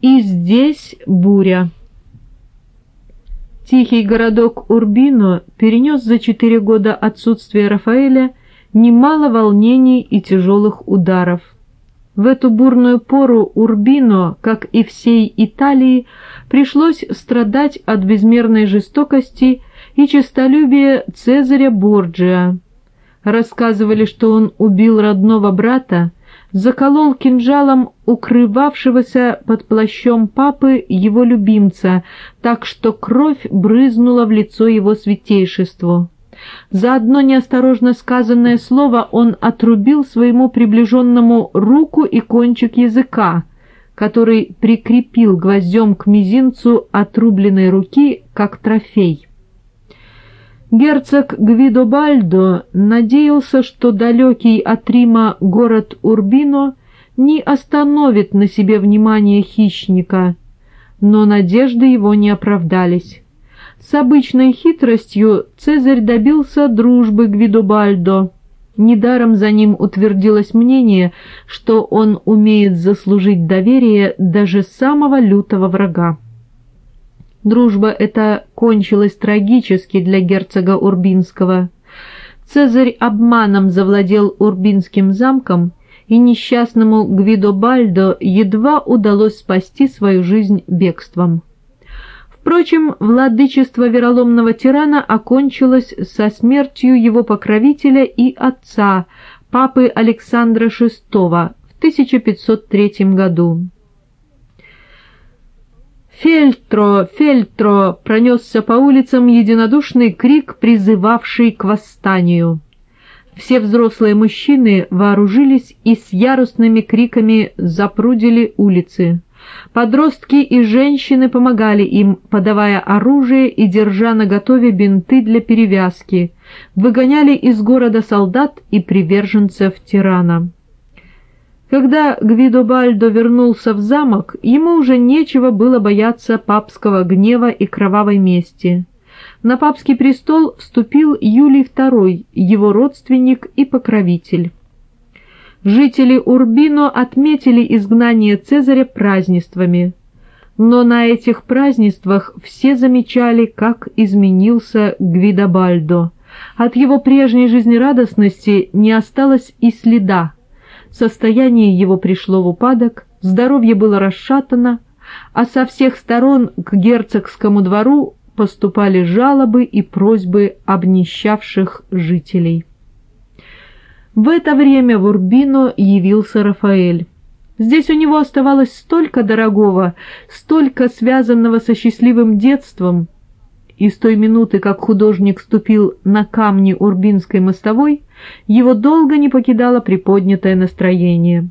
И здесь буря. Тихий городок Урбино перенес за четыре года отсутствия Рафаэля немало волнений и тяжелых ударов. В эту бурную пору Урбино, как и всей Италии, пришлось страдать от безмерной жестокости и честолюбия Цезаря Борджиа. Рассказывали, что он убил родного брата, заколол кинжалом укрывавшегося под плащом папы его любимца, так что кровь брызнула в лицо его святейшеству. За одно неосторожно сказанное слово он отрубил своему приближенному руку и кончик языка, который прикрепил гвоздем к мизинцу отрубленной руки как трофей. Герцог Гвидобальдо надеялся, что далекий от Рима город Урбино не остановит на себе внимание хищника, но надежды его не оправдались. С обычной хитростью Цезарь добился дружбы Гвидобальдо. Недаром за ним утвердилось мнение, что он умеет заслужить доверие даже самого лютого врага. Дружба эта кончилась трагически для герцога Урбинского. Цезарь обманом завладел Урбинским замком, и несчастному Гвидобальдо едва удалось спасти свою жизнь бегством. Впрочем, владычество вероломного тирана окончилось со смертью его покровителя и отца, папы Александра VI, в 1503 году. «Фельтро! Фельтро!» пронесся по улицам единодушный крик, призывавший к восстанию. Все взрослые мужчины вооружились и с яростными криками запрудили улицы. Подростки и женщины помогали им, подавая оружие и держа наготове бинты для перевязки, выгоняли из города солдат и приверженцев тирана. Когда Гвидобальдо вернулся в замок, ему уже нечего было бояться папского гнева и кровавой мести. На папский престол вступил Юлий II, его родственник и покровитель. Жители Урбино отметили изгнание Цезаря празднествами, но на этих празднествах все замечали, как изменился Гвидобальдо. От его прежней жизнерадостности не осталось и следа состояние его пришло в упадок, здоровье было расшатано, а со всех сторон к герцогскому двору поступали жалобы и просьбы обнищавших жителей. В это время в Урбино явился Рафаэль. Здесь у него оставалось столько дорогого, столько связанного со счастливым детством, и с той минуты, как художник ступил на камни Урбинской мостовой, его долго не покидало приподнятое настроение.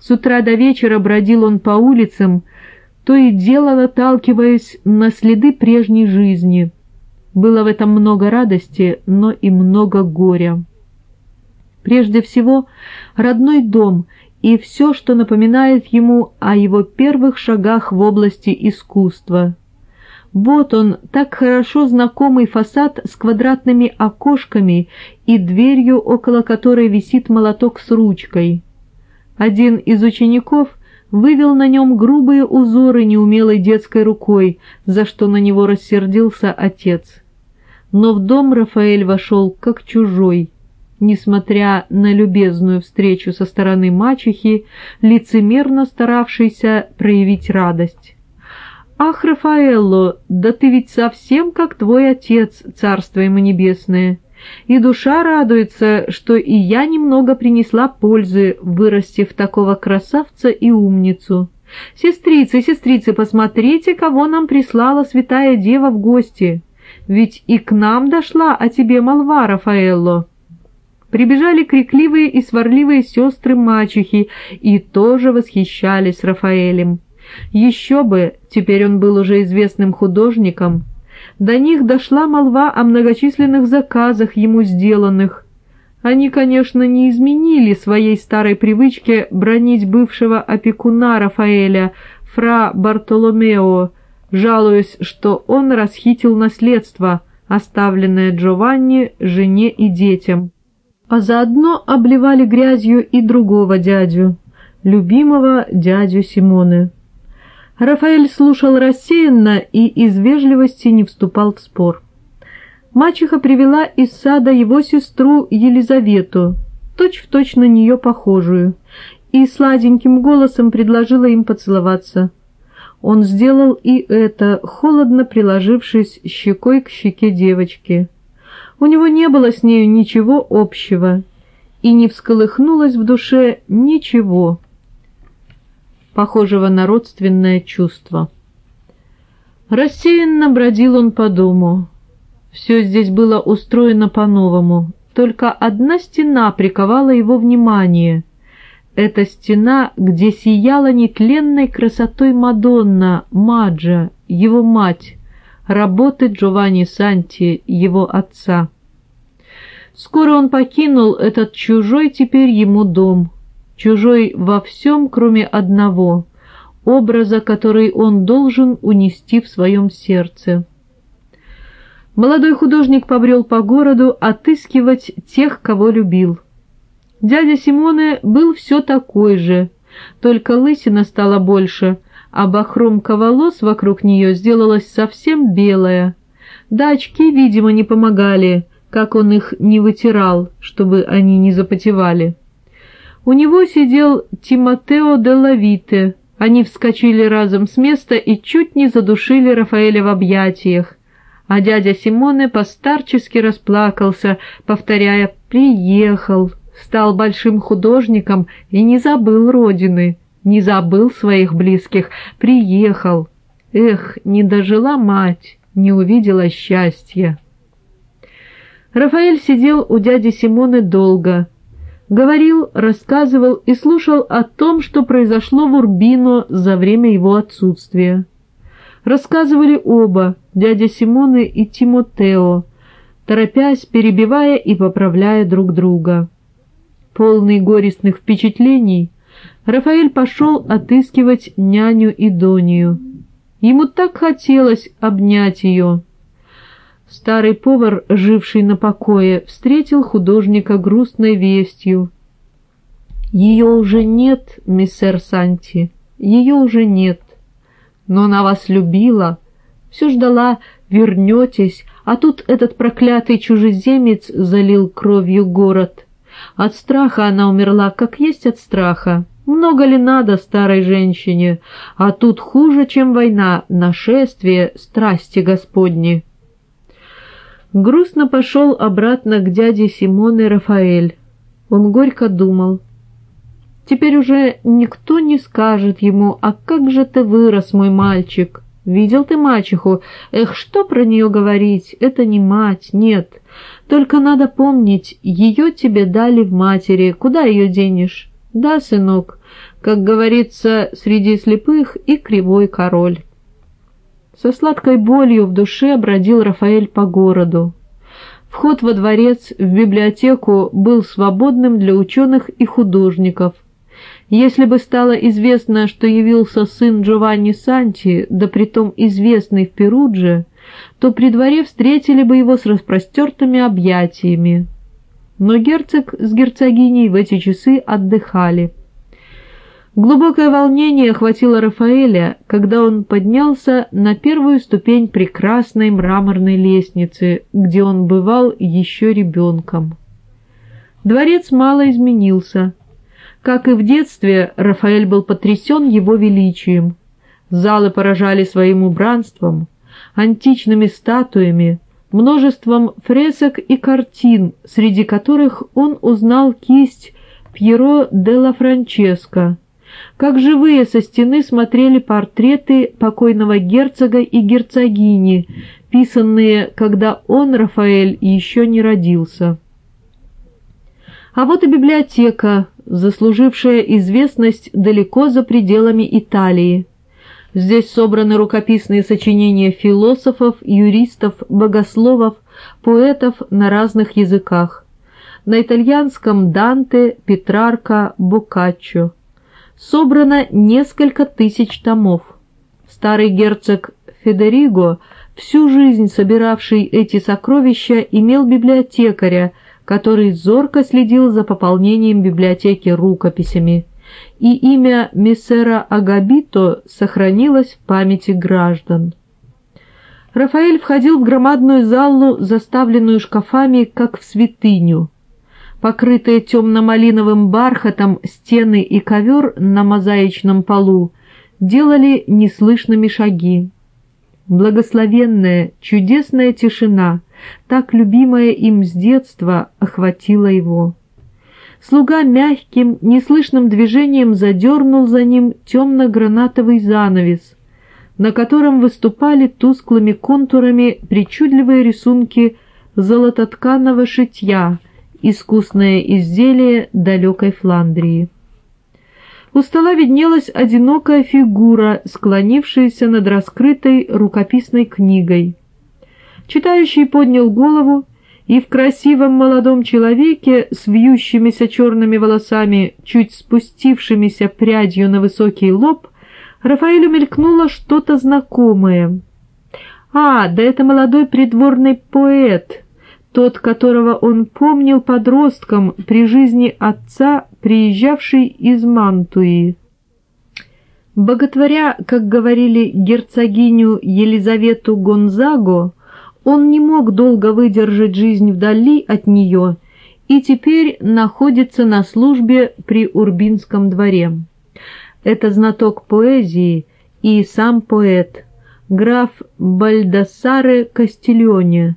С утра до вечера бродил он по улицам, то и дело наталкиваясь на следы прежней жизни. Было в этом много радости, но и много горя. Прежде всего, родной дом и все, что напоминает ему о его первых шагах в области искусства — вот он, так хорошо знакомый фасад с квадратными окошками и дверью, около которой висит молоток с ручкой. Один из учеников вывел на нем грубые узоры неумелой детской рукой, за что на него рассердился отец. Но в дом Рафаэль вошел как чужой, несмотря на любезную встречу со стороны мачехи, лицемерно старавшейся проявить радость. «Ах, Рафаэлло, да ты ведь совсем как твой отец, царство ему небесное!» И душа радуется, что и я немного принесла пользы, вырастив такого красавца и умницу. Сестрицы, сестрицы, посмотрите, кого нам прислала святая дева в гости. Ведь и к нам дошла о тебе молва, Рафаэлло. Прибежали крикливые и сварливые сестры-мачехи и тоже восхищались Рафаэлем. Еще бы, теперь он был уже известным художником, до них дошла молва о многочисленных заказах ему сделанных. Они, конечно, не изменили своей старой привычке бронить бывшего опекуна Рафаэля, фра Бартоломео, жалуясь, что он расхитил наследство, оставленное Джованни, жене и детям. А заодно обливали грязью и другого дядю, любимого дядю Симоны. Рафаэль слушал рассеянно и из вежливости не вступал в спор. Мачеха привела из сада его сестру Елизавету, точь-в-точь точь на нее похожую, и сладеньким голосом предложила им поцеловаться. Он сделал и это, холодно приложившись щекой к щеке девочки. У него не было с нею ничего общего, и не всколыхнулось в душе ничего, похожего на родственное чувство. Рассеянно бродил он по дому. Все здесь было устроено по-новому, только одна стена приковала его внимание. Эта стена, где сияла нетленной красотой Мадонна, Маджа, его мать, работы Джованни Санти, его отца. Скоро он покинул этот чужой теперь ему дом, чужой во всем, кроме одного — образа, который он должен унести в своем сердце. Молодой художник побрел по городу отыскивать тех, кого любил. Дядя Симоне был все такой же, только лысина стала больше, а бахромка волос вокруг нее сделалась совсем белая. Да очки, видимо, не помогали, как он их не вытирал, чтобы они не запотевали. У него сидел Тимотео де Лавите. Они вскочили разом с места и чуть не задушили Рафаэля в объятиях а дядя Симоне постарчески расплакался, повторяя «приехал», стал большим художником и не забыл родины, не забыл своих близких, приехал. Эх, не дожила мать, не увидела счастья. Рафаэль сидел у дяди Симоны долго. Говорил, рассказывал и слушал о том, что произошло в Урбино за время его отсутствия. Рассказывали оба, дядя Симоны и Тимотео, торопясь, перебивая и поправляя друг друга. Полный горестных впечатлений, Рафаэль пошел отыскивать няню и Донию. Ему так хотелось обнять ее. Старый повар, живший на покое, встретил художника грустной вестью. «Ее уже нет, миссер Санти, ее уже нет но она вас любила, все ждала, вернетесь, а тут этот проклятый чужеземец залил кровью город. От страха она умерла, как есть от страха. Много ли надо старой женщине, а тут хуже, чем война, нашествие, страсти Господни. Грустно пошел обратно к дяде Симоне Рафаэль. Он горько думал — Теперь уже никто не скажет ему, а как же ты вырос, мой мальчик? Видел ты мачеху? Эх, что про нее говорить? Это не мать, нет. Только надо помнить, ее тебе дали в матери, куда ее денешь? Да, сынок, как говорится, среди слепых и кривой король. Со сладкой болью в душе бродил Рафаэль по городу. Вход во дворец, в библиотеку был свободным для ученых и художников, если бы стало известно, что явился сын Джованни Санти, да притом известный в Перудже, то при дворе встретили бы его с распростертыми объятиями. Но герцог с герцогиней в эти часы отдыхали. Глубокое волнение охватило Рафаэля, когда он поднялся на первую ступень прекрасной мраморной лестницы, где он бывал еще ребенком. Дворец мало изменился — как и в детстве, Рафаэль был потрясен его величием. Залы поражали своим убранством, античными статуями, множеством фресок и картин, среди которых он узнал кисть Пьеро де ла Франческо. Как живые со стены смотрели портреты покойного герцога и герцогини, писанные, когда он, Рафаэль, еще не родился. А вот и библиотека, заслужившая известность далеко за пределами Италии. Здесь собраны рукописные сочинения философов, юристов, богословов, поэтов на разных языках. На итальянском Данте, Петрарка, Боккаччо. Собрано несколько тысяч томов. Старый герцог Федериго, всю жизнь собиравший эти сокровища, имел библиотекаря, который зорко следил за пополнением библиотеки рукописями, и имя мессера Агабито сохранилось в памяти граждан. Рафаэль входил в громадную залу, заставленную шкафами, как в святыню. Покрытые темно-малиновым бархатом стены и ковер на мозаичном полу делали неслышными шаги. Благословенная, чудесная тишина, так любимая им с детства, охватила его. Слуга мягким, неслышным движением задернул за ним темно-гранатовый занавес, на котором выступали тусклыми контурами причудливые рисунки золототканого шитья, искусное изделие далекой Фландрии. У стола виднелась одинокая фигура, склонившаяся над раскрытой рукописной книгой. Читающий поднял голову, и в красивом молодом человеке с вьющимися черными волосами, чуть спустившимися прядью на высокий лоб, Рафаэлю мелькнуло что-то знакомое. «А, да это молодой придворный поэт», тот, которого он помнил подростком при жизни отца, приезжавший из Мантуи. Боготворя, как говорили герцогиню Елизавету Гонзаго, он не мог долго выдержать жизнь вдали от нее и теперь находится на службе при Урбинском дворе. Это знаток поэзии и сам поэт, граф Бальдасаре Кастильоне,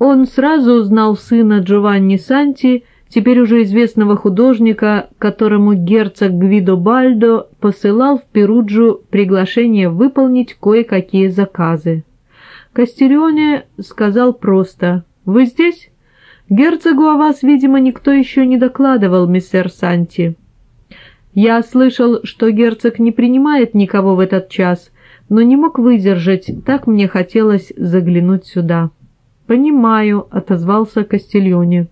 он сразу узнал сына Джованни Санти, теперь уже известного художника, которому герцог Гвидо Бальдо посылал в Перуджу приглашение выполнить кое-какие заказы. Кастерионе сказал просто «Вы здесь?» «Герцогу о вас, видимо, никто еще не докладывал, мистер Санти». «Я слышал, что герцог не принимает никого в этот час, но не мог выдержать, так мне хотелось заглянуть сюда». «Понимаю», — отозвался Кастильоне.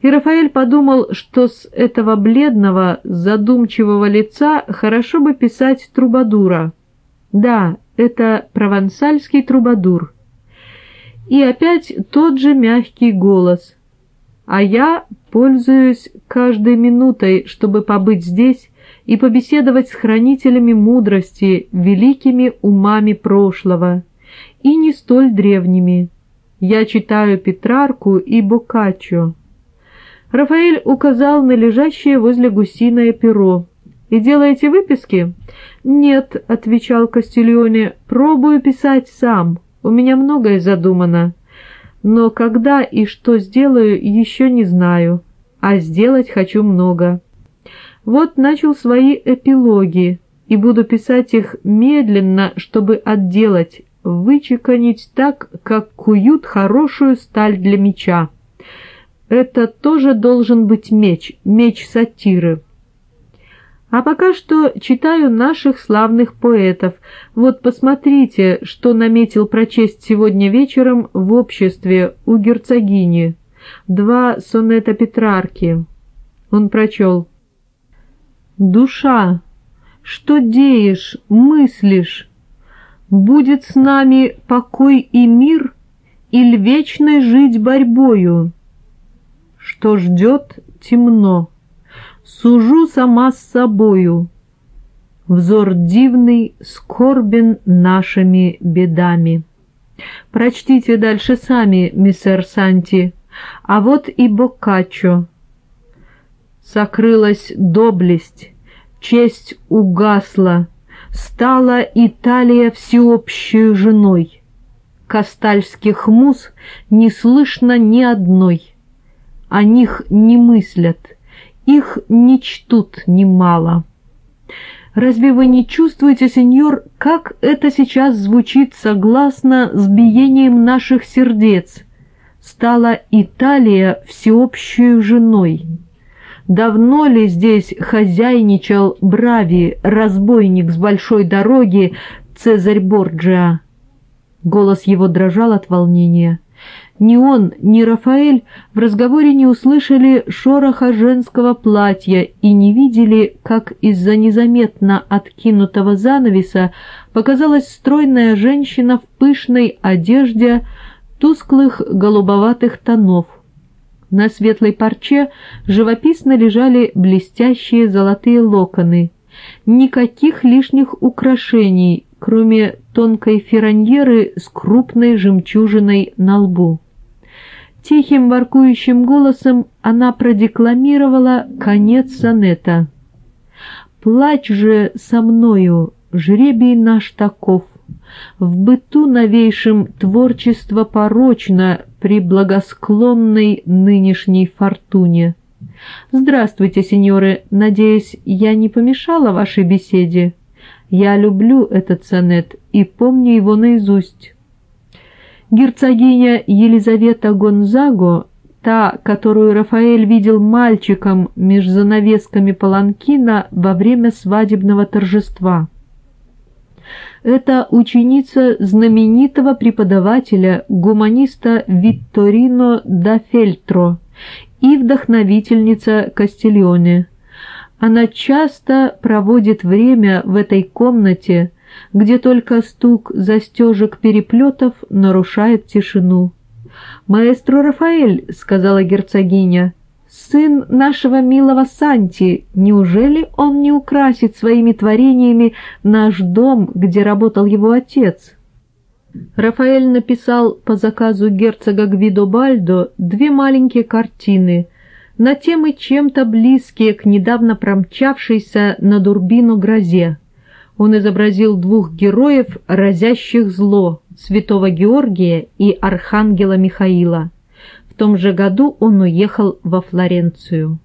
И Рафаэль подумал, что с этого бледного, задумчивого лица хорошо бы писать трубадура. Да, это провансальский трубадур. И опять тот же мягкий голос. А я пользуюсь каждой минутой, чтобы побыть здесь и побеседовать с хранителями мудрости, великими умами прошлого, и не столь древними. Я читаю Петрарку и Боккаччо. Рафаэль указал на лежащее возле гусиное перо. «И делаете выписки?» «Нет», — отвечал Кастильоне, — «пробую писать сам. У меня многое задумано. Но когда и что сделаю, еще не знаю. А сделать хочу много. Вот начал свои эпилоги, и буду писать их медленно, чтобы отделать, вычеканить так, как куют хорошую сталь для меча. Это тоже должен быть меч, меч сатиры. А пока что читаю наших славных поэтов. Вот посмотрите, что наметил прочесть сегодня вечером в обществе у герцогини. Два сонета Петрарки. Он прочел. «Душа, что деешь, мыслишь?» Будет с нами покой и мир, или вечной жить борьбою? Что ждет темно, сужу сама с собою. Взор дивный скорбен нашими бедами. Прочтите дальше сами, миссер Санти, а вот и Боккаччо. Сокрылась доблесть, честь угасла, стала Италия всеобщей женой. Кастальских муз не слышно ни одной. О них не мыслят, их не чтут немало. Разве вы не чувствуете, сеньор, как это сейчас звучит согласно с биением наших сердец? Стала Италия всеобщей женой. Давно ли здесь хозяйничал Брави, разбойник с большой дороги, Цезарь Борджиа? Голос его дрожал от волнения. Ни он, ни Рафаэль в разговоре не услышали шороха женского платья и не видели, как из-за незаметно откинутого занавеса показалась стройная женщина в пышной одежде тусклых голубоватых тонов. На светлой парче живописно лежали блестящие золотые локоны. Никаких лишних украшений, кроме тонкой фираньеры с крупной жемчужиной на лбу. Тихим воркующим голосом она продекламировала конец сонета. «Плачь же со мною, жребий наш таков, в быту новейшем творчество порочно при благосклонной нынешней фортуне. Здравствуйте, сеньоры, надеюсь, я не помешала вашей беседе?» Я люблю этот сонет и помню его наизусть. Герцогиня Елизавета Гонзаго, та, которую Рафаэль видел мальчиком меж занавесками паланкина во время свадебного торжества. Это ученица знаменитого преподавателя, гуманиста Витторино да Фельтро и вдохновительница Кастильоне. Она часто проводит время в этой комнате, где только стук застежек переплетов нарушает тишину. «Маэстро Рафаэль», — сказала герцогиня, — «сын нашего милого Санти, неужели он не украсит своими творениями наш дом, где работал его отец?» Рафаэль написал по заказу герцога Гвидо Бальдо две маленькие картины — на темы чем-то близкие к недавно промчавшейся на Дурбину грозе. Он изобразил двух героев, разящих зло, святого Георгия и архангела Михаила. В том же году он уехал во Флоренцию.